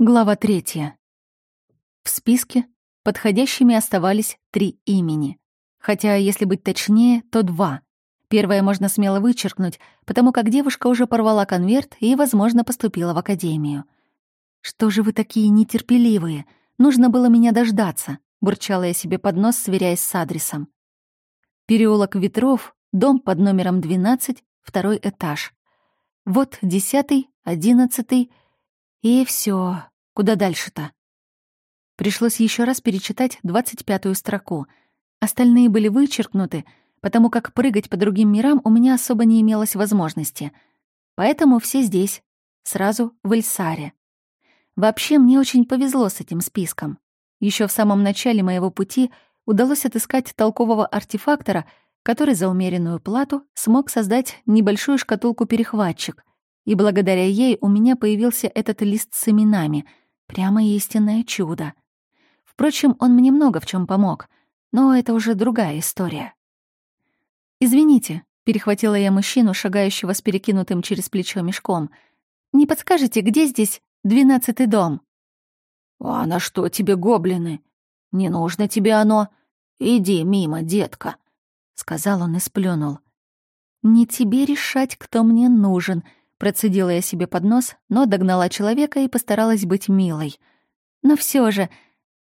Глава третья. В списке подходящими оставались три имени. Хотя, если быть точнее, то два. Первое можно смело вычеркнуть, потому как девушка уже порвала конверт и, возможно, поступила в академию. «Что же вы такие нетерпеливые? Нужно было меня дождаться», — бурчала я себе под нос, сверяясь с адресом. Переулок Ветров, дом под номером 12, второй этаж. Вот десятый, одиннадцатый — и все. Куда дальше-то? Пришлось еще раз перечитать двадцать пятую строку. Остальные были вычеркнуты, потому как прыгать по другим мирам у меня особо не имелось возможности. Поэтому все здесь, сразу в Эльсаре. Вообще, мне очень повезло с этим списком. Еще в самом начале моего пути удалось отыскать толкового артефактора, который за умеренную плату смог создать небольшую шкатулку-перехватчик, и благодаря ей у меня появился этот лист с именами. Прямо истинное чудо. Впрочем, он мне много в чем помог, но это уже другая история. «Извините», — перехватила я мужчину, шагающего с перекинутым через плечо мешком. «Не подскажете, где здесь двенадцатый дом?» «А на что тебе гоблины? Не нужно тебе оно. Иди мимо, детка», — сказал он и сплюнул. «Не тебе решать, кто мне нужен», Процедила я себе под нос, но догнала человека и постаралась быть милой. Но все же,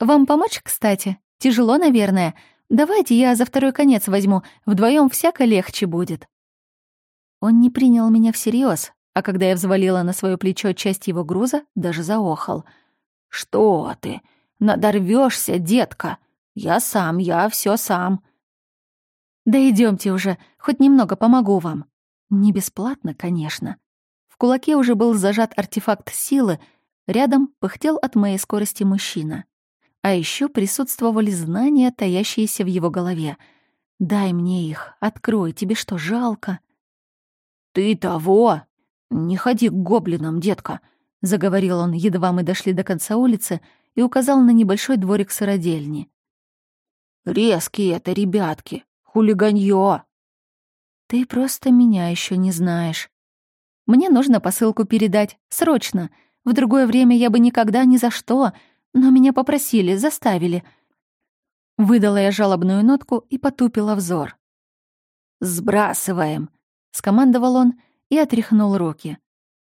вам помочь, кстати? Тяжело, наверное. Давайте я за второй конец возьму, вдвоем всяко легче будет. Он не принял меня всерьез, а когда я взвалила на свое плечо часть его груза, даже заохал. «Что ты? Надорвешься, детка! Я сам, я все сам!» «Да идемте уже, хоть немного помогу вам». Не бесплатно, конечно. Кулаке уже был зажат артефакт силы, рядом пыхтел от моей скорости мужчина. А еще присутствовали знания, таящиеся в его голове. «Дай мне их, открой, тебе что, жалко?» «Ты того! Не ходи к гоблинам, детка!» — заговорил он, едва мы дошли до конца улицы, и указал на небольшой дворик сыродельни. «Резкие это ребятки! Хулиганье!» «Ты просто меня еще не знаешь», мне нужно посылку передать. Срочно. В другое время я бы никогда ни за что. Но меня попросили, заставили. Выдала я жалобную нотку и потупила взор. «Сбрасываем», — скомандовал он и отряхнул руки.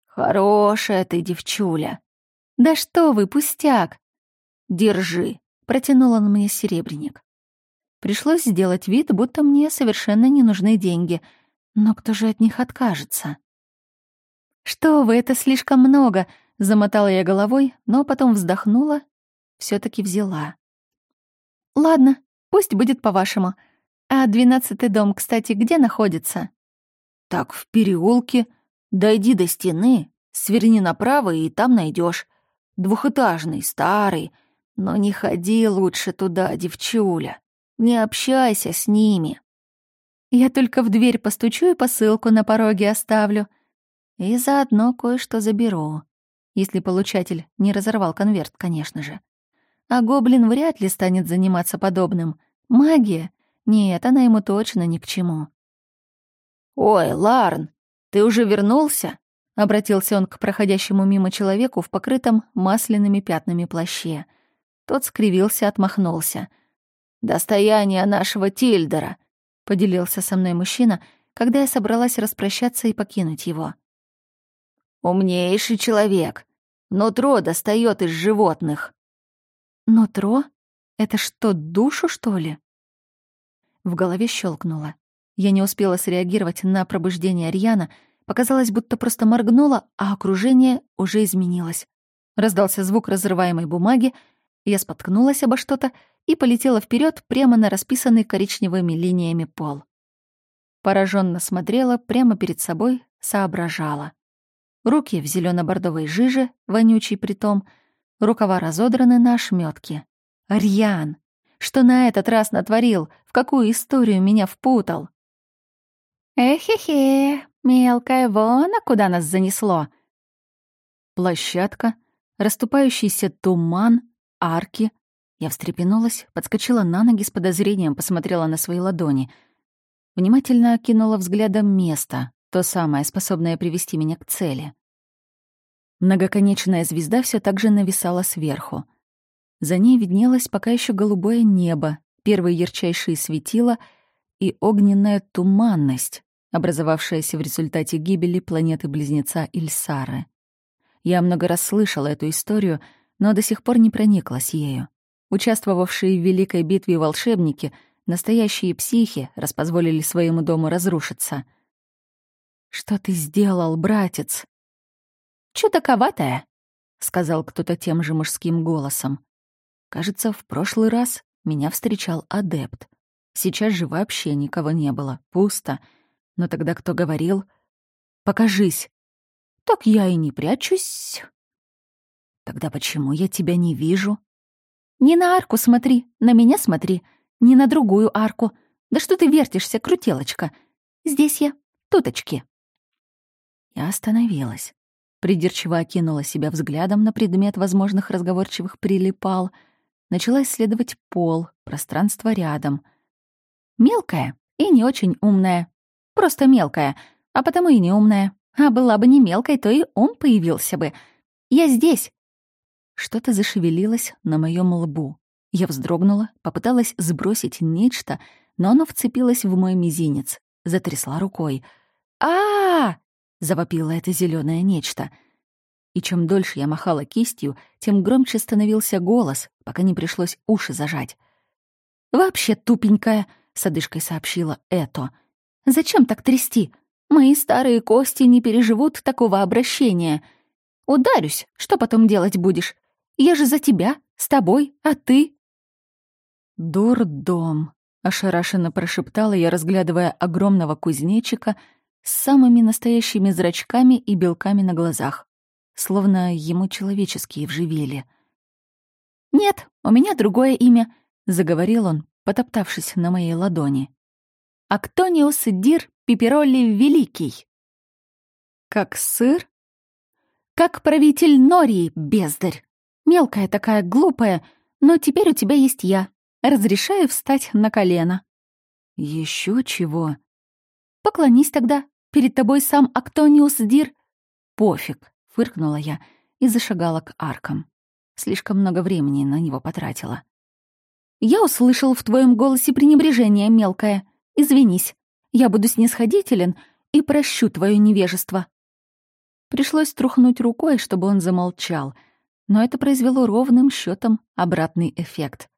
«Хорошая ты девчуля». «Да что вы, пустяк!» «Держи», — протянул он мне серебряник. Пришлось сделать вид, будто мне совершенно не нужны деньги. Но кто же от них откажется? «Что вы, это слишком много!» — замотала я головой, но потом вздохнула, все таки взяла. «Ладно, пусть будет по-вашему. А двенадцатый дом, кстати, где находится?» «Так, в переулке. Дойди до стены, сверни направо, и там найдешь. Двухэтажный, старый. Но не ходи лучше туда, девчуля. Не общайся с ними». «Я только в дверь постучу и посылку на пороге оставлю», и заодно кое-что заберу. Если получатель не разорвал конверт, конечно же. А гоблин вряд ли станет заниматься подобным. Магия? Нет, она ему точно ни к чему. «Ой, Ларн, ты уже вернулся?» — обратился он к проходящему мимо человеку в покрытом масляными пятнами плаще. Тот скривился, отмахнулся. «Достояние нашего Тильдера», — поделился со мной мужчина, когда я собралась распрощаться и покинуть его. Умнейший человек. Нутро достает из животных. Нутро? Это что, душу, что ли? В голове щелкнуло. Я не успела среагировать на пробуждение Ариана. Показалось, будто просто моргнула, а окружение уже изменилось. Раздался звук разрываемой бумаги, я споткнулась обо что-то и полетела вперед прямо на расписанный коричневыми линиями пол. Пораженно смотрела прямо перед собой, соображала. Руки в зелено бордовой жиже, вонючий притом, рукава разодраны на ошметке. Рьян! Что на этот раз натворил? В какую историю меня впутал? Эхе-хе, мелкая вон, а куда нас занесло? Площадка, расступающийся туман, арки. Я встрепенулась, подскочила на ноги с подозрением, посмотрела на свои ладони. Внимательно окинула взглядом место, то самое, способное привести меня к цели. Многоконечная звезда все так же нависала сверху. За ней виднелось пока еще голубое небо, первые ярчайшие светила и огненная туманность, образовавшаяся в результате гибели планеты-близнеца Ильсары. Я много раз слышала эту историю, но до сих пор не прониклась ею. Участвовавшие в Великой битве волшебники, настоящие психи, распозволили своему дому разрушиться. «Что ты сделал, братец?» Чудаковатая», — сказал кто-то тем же мужским голосом. Кажется, в прошлый раз меня встречал адепт. Сейчас же вообще никого не было, пусто. Но тогда кто говорил? «Покажись». «Так я и не прячусь». «Тогда почему я тебя не вижу?» «Не на арку смотри, на меня смотри, не на другую арку. Да что ты вертишься, крутелочка? Здесь я, туточки». Я остановилась. Придирчиво окинула себя взглядом на предмет возможных разговорчивых прилипал. Начала исследовать пол, пространство рядом. Мелкая и не очень умная. Просто мелкая, а потому и не умная. А была бы не мелкой, то и он появился бы. Я здесь. Что-то зашевелилось на моем лбу. Я вздрогнула, попыталась сбросить нечто, но оно вцепилось в мой мизинец, затрясла рукой. а, -а, -а завопило это зеленое нечто. И чем дольше я махала кистью, тем громче становился голос, пока не пришлось уши зажать. «Вообще тупенькая», — с одышкой сообщила Это. «Зачем так трясти? Мои старые кости не переживут такого обращения. Ударюсь, что потом делать будешь? Я же за тебя, с тобой, а ты?» «Дурдом», — ошарашенно прошептала я, разглядывая огромного кузнечика — с самыми настоящими зрачками и белками на глазах, словно ему человеческие вживели. «Нет, у меня другое имя», — заговорил он, потоптавшись на моей ладони. «Актониус Дир Пиперолли Великий». «Как сыр?» «Как правитель Нории, бездарь. Мелкая такая, глупая, но теперь у тебя есть я. Разрешаю встать на колено». Еще чего?» Поклонись тогда. Перед тобой сам Актониус Дир. Пофиг, фыркнула я и зашагала к аркам. Слишком много времени на него потратила. Я услышал в твоем голосе пренебрежение мелкое. Извинись. Я буду снисходителен и прощу твое невежество. Пришлось трухнуть рукой, чтобы он замолчал, но это произвело ровным счетом обратный эффект.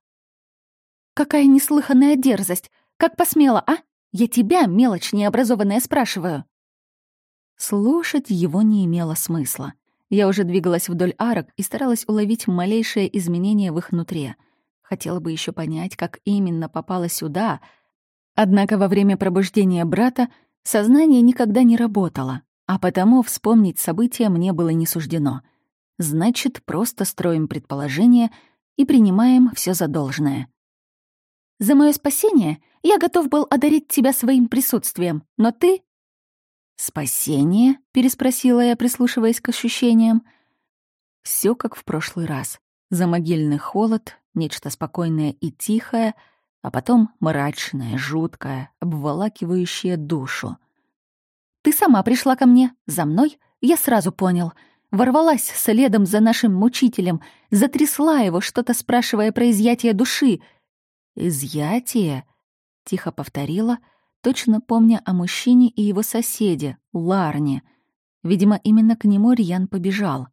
«Какая неслыханная дерзость! Как посмела, а? Я тебя, мелочь необразованная, спрашиваю». Слушать его не имело смысла. Я уже двигалась вдоль арок и старалась уловить малейшее изменение в их нутре. Хотела бы еще понять, как именно попала сюда. Однако во время пробуждения брата сознание никогда не работало, а потому вспомнить события мне было не суждено. Значит, просто строим предположения и принимаем все за должное. За мое спасение я готов был одарить тебя своим присутствием, но ты...» «Спасение?» — переспросила я, прислушиваясь к ощущениям. Все как в прошлый раз. Замогильный холод, нечто спокойное и тихое, а потом мрачное, жуткое, обволакивающее душу. «Ты сама пришла ко мне, за мной, я сразу понял. Ворвалась следом за нашим мучителем, затрясла его, что-то спрашивая про изъятие души — «Изъятие?» — тихо повторила, точно помня о мужчине и его соседе, Ларне. Видимо, именно к нему Рьян побежал.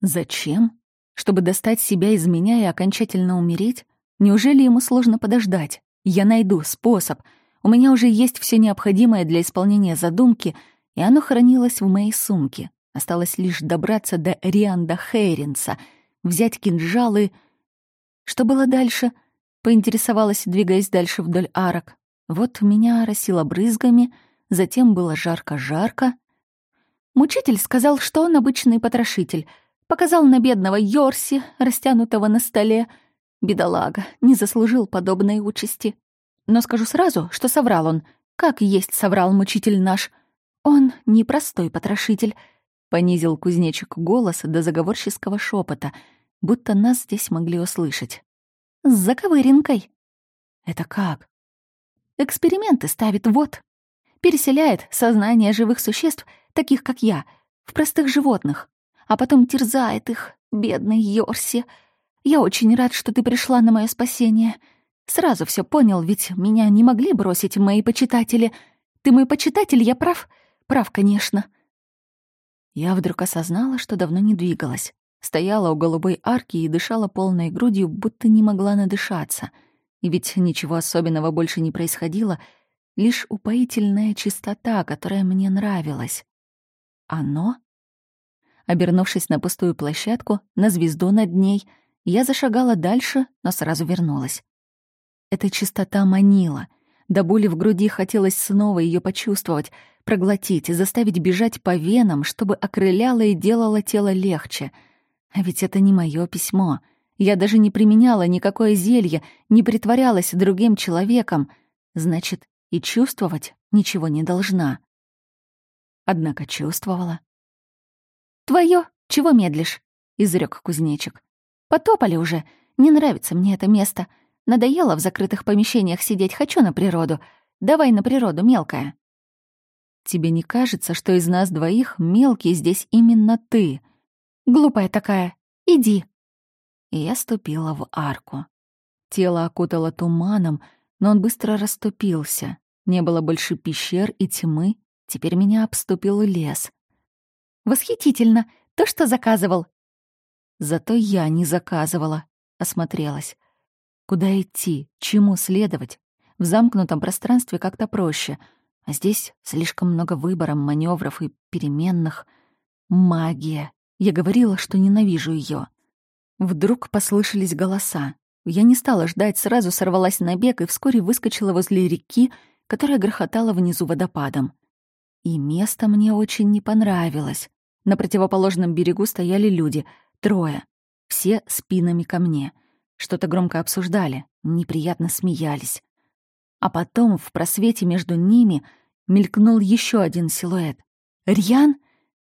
«Зачем? Чтобы достать себя из меня и окончательно умереть? Неужели ему сложно подождать? Я найду способ. У меня уже есть все необходимое для исполнения задумки, и оно хранилось в моей сумке. Осталось лишь добраться до Рианда Хейринса, взять кинжалы. Что было дальше — Поинтересовалась, двигаясь дальше вдоль арок. Вот меня оросило брызгами, затем было жарко-жарко. Мучитель сказал, что он обычный потрошитель. Показал на бедного Йорси, растянутого на столе. Бедолага, не заслужил подобной участи. Но скажу сразу, что соврал он. Как есть соврал мучитель наш. Он непростой потрошитель. Понизил кузнечик голос до заговорческого шепота, будто нас здесь могли услышать. С заковыринкой. Это как? Эксперименты ставит вот. Переселяет сознание живых существ, таких как я, в простых животных. а потом терзает их, бедный Йорси. Я очень рад, что ты пришла на мое спасение. Сразу все понял, ведь меня не могли бросить мои почитатели. Ты мой почитатель, я прав? Прав, конечно. Я вдруг осознала, что давно не двигалась. Стояла у голубой арки и дышала полной грудью, будто не могла надышаться. И ведь ничего особенного больше не происходило, лишь упоительная чистота, которая мне нравилась. Оно? Обернувшись на пустую площадку, на звезду над ней, я зашагала дальше, но сразу вернулась. Эта чистота манила. До боли в груди хотелось снова ее почувствовать, проглотить, заставить бежать по венам, чтобы окрыляло и делало тело легче. А ведь это не мое письмо. Я даже не применяла никакое зелье, не притворялась другим человеком. Значит, и чувствовать ничего не должна. Однако чувствовала. «Твоё? Чего медлишь?» — изрёк кузнечик. «Потопали уже. Не нравится мне это место. Надоело в закрытых помещениях сидеть, хочу на природу. Давай на природу, мелкая». «Тебе не кажется, что из нас двоих мелкий здесь именно ты?» «Глупая такая. Иди». И я ступила в арку. Тело окутало туманом, но он быстро расступился. Не было больше пещер и тьмы, теперь меня обступил лес. Восхитительно. То, что заказывал. Зато я не заказывала. Осмотрелась. Куда идти? Чему следовать? В замкнутом пространстве как-то проще. А здесь слишком много выбора, маневров и переменных. Магия. Я говорила, что ненавижу ее. Вдруг послышались голоса. Я не стала ждать, сразу сорвалась на бег и вскоре выскочила возле реки, которая грохотала внизу водопадом. И место мне очень не понравилось. На противоположном берегу стояли люди, трое, все спинами ко мне. Что-то громко обсуждали, неприятно смеялись. А потом в просвете между ними мелькнул еще один силуэт. Рьян?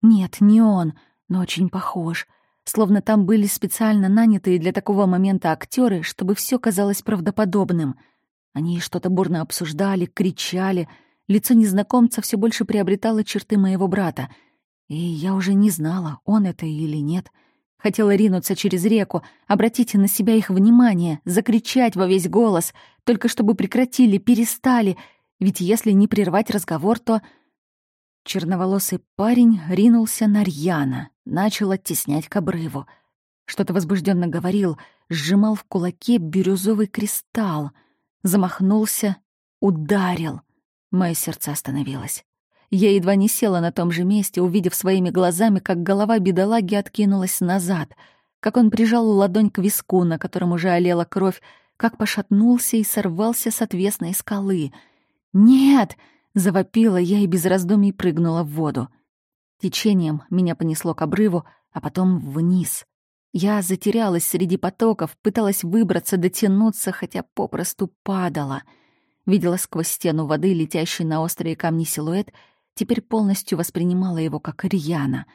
Нет, не он, но очень похож. Словно там были специально нанятые для такого момента актеры, чтобы все казалось правдоподобным. Они что-то бурно обсуждали, кричали. Лицо незнакомца все больше приобретало черты моего брата — и я уже не знала, он это или нет. Хотела ринуться через реку, обратить на себя их внимание, закричать во весь голос, только чтобы прекратили, перестали, ведь если не прервать разговор, то... Черноволосый парень ринулся на Рьяна, начал оттеснять к обрыву. Что-то возбужденно говорил, сжимал в кулаке бирюзовый кристалл, замахнулся, ударил. Мое сердце остановилось. Я едва не села на том же месте, увидев своими глазами, как голова бедолаги откинулась назад, как он прижал ладонь к виску, на котором уже олела кровь, как пошатнулся и сорвался с отвесной скалы. «Нет!» — завопила я и без раздумий прыгнула в воду. Течением меня понесло к обрыву, а потом вниз. Я затерялась среди потоков, пыталась выбраться, дотянуться, хотя попросту падала. Видела сквозь стену воды летящий на острые камни силуэт — теперь полностью воспринимала его как Рьяна.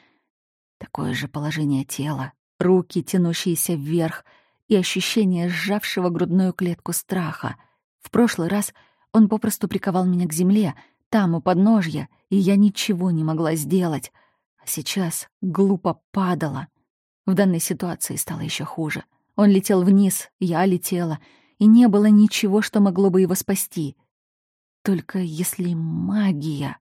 Такое же положение тела, руки, тянущиеся вверх, и ощущение сжавшего грудную клетку страха. В прошлый раз он попросту приковал меня к земле, там, у подножья, и я ничего не могла сделать. Сейчас глупо падала. В данной ситуации стало еще хуже. Он летел вниз, я летела, и не было ничего, что могло бы его спасти. Только если магия...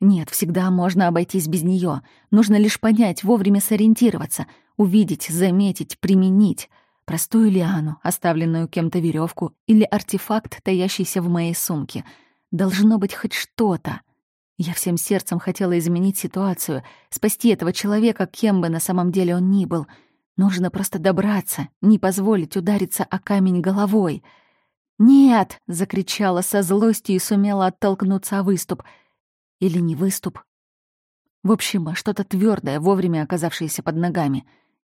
Нет, всегда можно обойтись без нее. Нужно лишь понять, вовремя сориентироваться, увидеть, заметить, применить. Простую лиану, оставленную кем-то веревку или артефакт, таящийся в моей сумке. Должно быть хоть что-то. Я всем сердцем хотела изменить ситуацию, спасти этого человека, кем бы на самом деле он ни был. Нужно просто добраться, не позволить удариться о камень головой. «Нет!» — закричала со злостью и сумела оттолкнуться о выступ — или не выступ. В общем, что-то твердое, вовремя оказавшееся под ногами.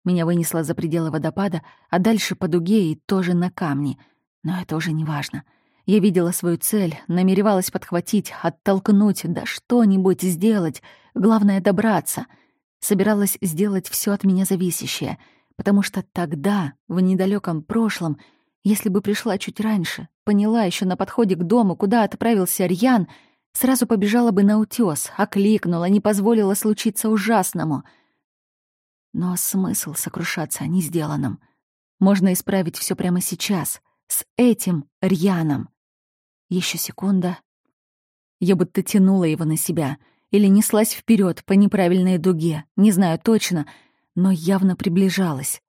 Меня вынесло за пределы водопада, а дальше по дуге и тоже на камни. Но это уже не важно. Я видела свою цель, намеревалась подхватить, оттолкнуть, да что-нибудь сделать. Главное — добраться. Собиралась сделать все от меня зависящее, потому что тогда, в недалеком прошлом, если бы пришла чуть раньше, поняла еще на подходе к дому, куда отправился Рьян — Сразу побежала бы на утёс, окликнула, не позволила случиться ужасному. Но смысл сокрушаться о несделанном. Можно исправить все прямо сейчас, с этим Рьяном. Еще секунда. Я будто тянула его на себя или неслась вперед по неправильной дуге, не знаю точно, но явно приближалась.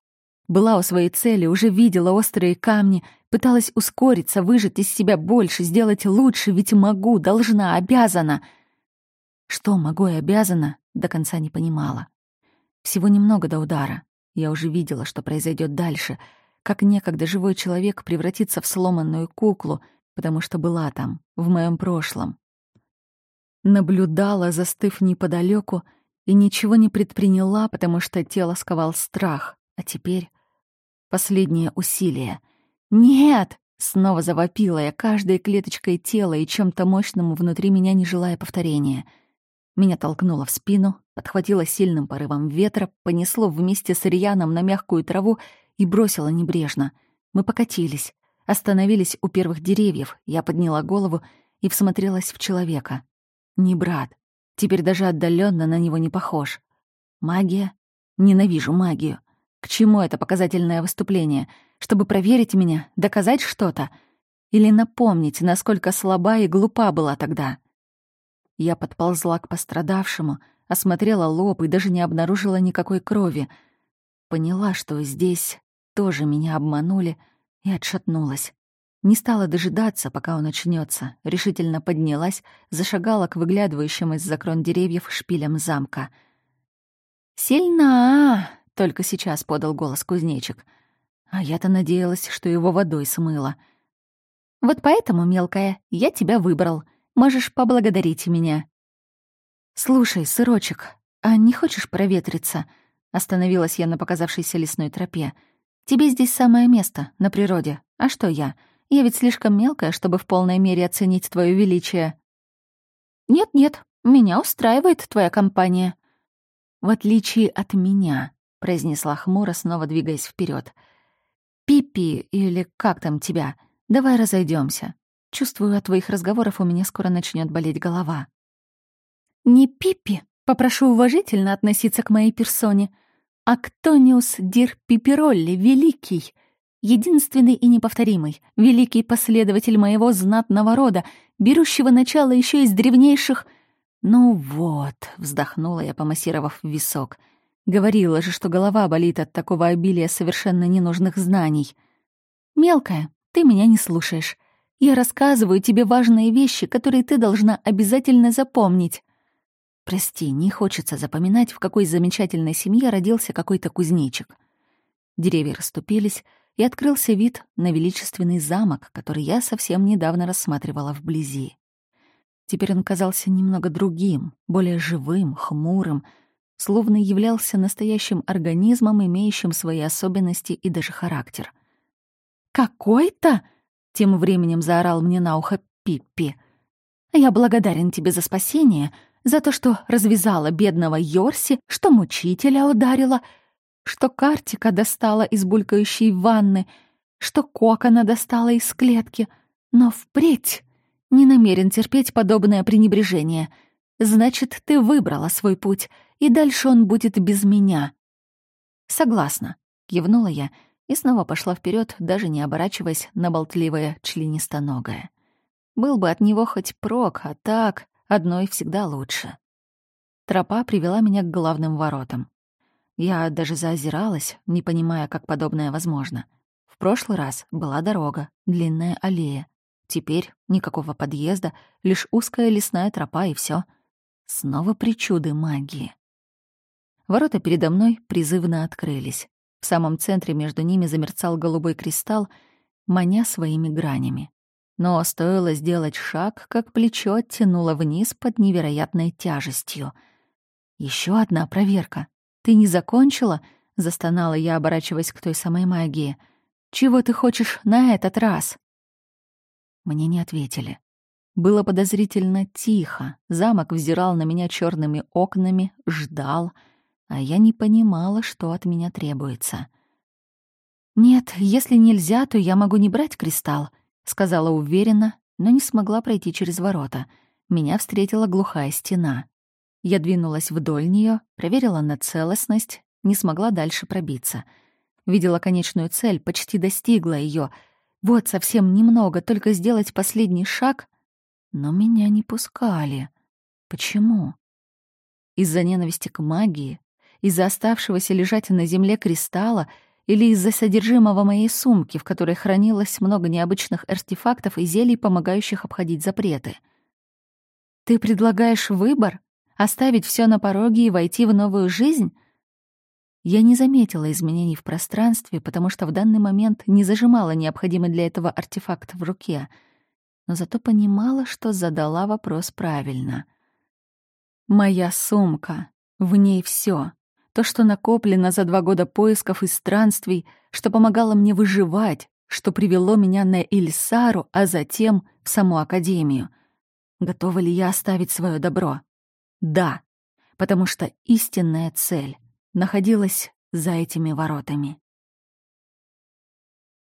Была у своей цели, уже видела острые камни, пыталась ускориться, выжать из себя больше, сделать лучше, ведь могу, должна, обязана. Что могу и обязана, до конца не понимала. Всего немного до удара. Я уже видела, что произойдет дальше, как некогда живой человек превратится в сломанную куклу, потому что была там, в моем прошлом. Наблюдала, застыв неподалеку, и ничего не предприняла, потому что тело сковал страх. А теперь Последнее усилие. «Нет!» — снова завопила я каждой клеточкой тела и чем-то мощным внутри меня, не желая повторения. Меня толкнуло в спину, подхватило сильным порывом ветра, понесло вместе с Рьяном на мягкую траву и бросило небрежно. Мы покатились, остановились у первых деревьев. Я подняла голову и всмотрелась в человека. Не брат. Теперь даже отдаленно на него не похож. Магия? Ненавижу магию. К чему это показательное выступление? Чтобы проверить меня, доказать что-то? Или напомнить, насколько слаба и глупа была тогда? Я подползла к пострадавшему, осмотрела лоб и даже не обнаружила никакой крови. Поняла, что здесь тоже меня обманули, и отшатнулась. Не стала дожидаться, пока он очнется, решительно поднялась, зашагала к выглядывающим из-за крон деревьев шпилям замка. «Сильна!» Только сейчас подал голос кузнечик. А я-то надеялась, что его водой смыло. «Вот поэтому, мелкая, я тебя выбрал. Можешь поблагодарить меня». «Слушай, сырочек, а не хочешь проветриться?» Остановилась я на показавшейся лесной тропе. «Тебе здесь самое место, на природе. А что я? Я ведь слишком мелкая, чтобы в полной мере оценить твое величие». «Нет-нет, меня устраивает твоя компания». «В отличие от меня», произнесла хмуро, снова двигаясь вперед. Пипи или как там тебя? Давай разойдемся. Чувствую, от твоих разговоров у меня скоро начнет болеть голова. Не Пипи, попрошу уважительно относиться к моей персоне, а Ктониус Дир Пиперолли, великий, единственный и неповторимый, великий последователь моего знатного рода, берущего начало еще из древнейших... Ну вот, вздохнула я, помассировав висок — Говорила же, что голова болит от такого обилия совершенно ненужных знаний. «Мелкая, ты меня не слушаешь. Я рассказываю тебе важные вещи, которые ты должна обязательно запомнить». «Прости, не хочется запоминать, в какой замечательной семье родился какой-то кузнечик». Деревья расступились, и открылся вид на величественный замок, который я совсем недавно рассматривала вблизи. Теперь он казался немного другим, более живым, хмурым, словно являлся настоящим организмом, имеющим свои особенности и даже характер. «Какой-то?» — тем временем заорал мне на ухо Пиппи. «Я благодарен тебе за спасение, за то, что развязала бедного Йорси, что мучителя ударила, что Картика достала из булькающей ванны, что Кокона достала из клетки, но впредь не намерен терпеть подобное пренебрежение. Значит, ты выбрала свой путь, и дальше он будет без меня». «Согласна», — кивнула я и снова пошла вперед, даже не оборачиваясь на болтливое членистоногое. Был бы от него хоть прок, а так одной всегда лучше. Тропа привела меня к главным воротам. Я даже заозиралась, не понимая, как подобное возможно. В прошлый раз была дорога, длинная аллея. Теперь никакого подъезда, лишь узкая лесная тропа и все. Снова причуды магии. Ворота передо мной призывно открылись. В самом центре между ними замерцал голубой кристалл, маня своими гранями. Но стоило сделать шаг, как плечо оттянуло вниз под невероятной тяжестью. Еще одна проверка. Ты не закончила?» — застонала я, оборачиваясь к той самой магии. «Чего ты хочешь на этот раз?» Мне не ответили. Было подозрительно тихо. Замок взирал на меня черными окнами, ждал — а я не понимала, что от меня требуется. «Нет, если нельзя, то я могу не брать кристалл», — сказала уверенно, но не смогла пройти через ворота. Меня встретила глухая стена. Я двинулась вдоль нее, проверила на целостность не смогла дальше пробиться. Видела конечную цель, почти достигла ее. Вот совсем немного, только сделать последний шаг. Но меня не пускали. Почему? Из-за ненависти к магии? Из-за оставшегося лежать на земле кристалла — или из-за содержимого моей сумки, в которой хранилось много необычных артефактов и зелий, помогающих обходить запреты. Ты предлагаешь выбор? Оставить все на пороге и войти в новую жизнь? Я не заметила изменений в пространстве, потому что в данный момент не зажимала необходимый для этого артефакт в руке, но зато понимала, что задала вопрос правильно. Моя сумка, в ней все то, что накоплено за два года поисков и странствий, что помогало мне выживать, что привело меня на Ильсару, а затем в саму Академию. Готова ли я оставить свое добро? Да, потому что истинная цель находилась за этими воротами.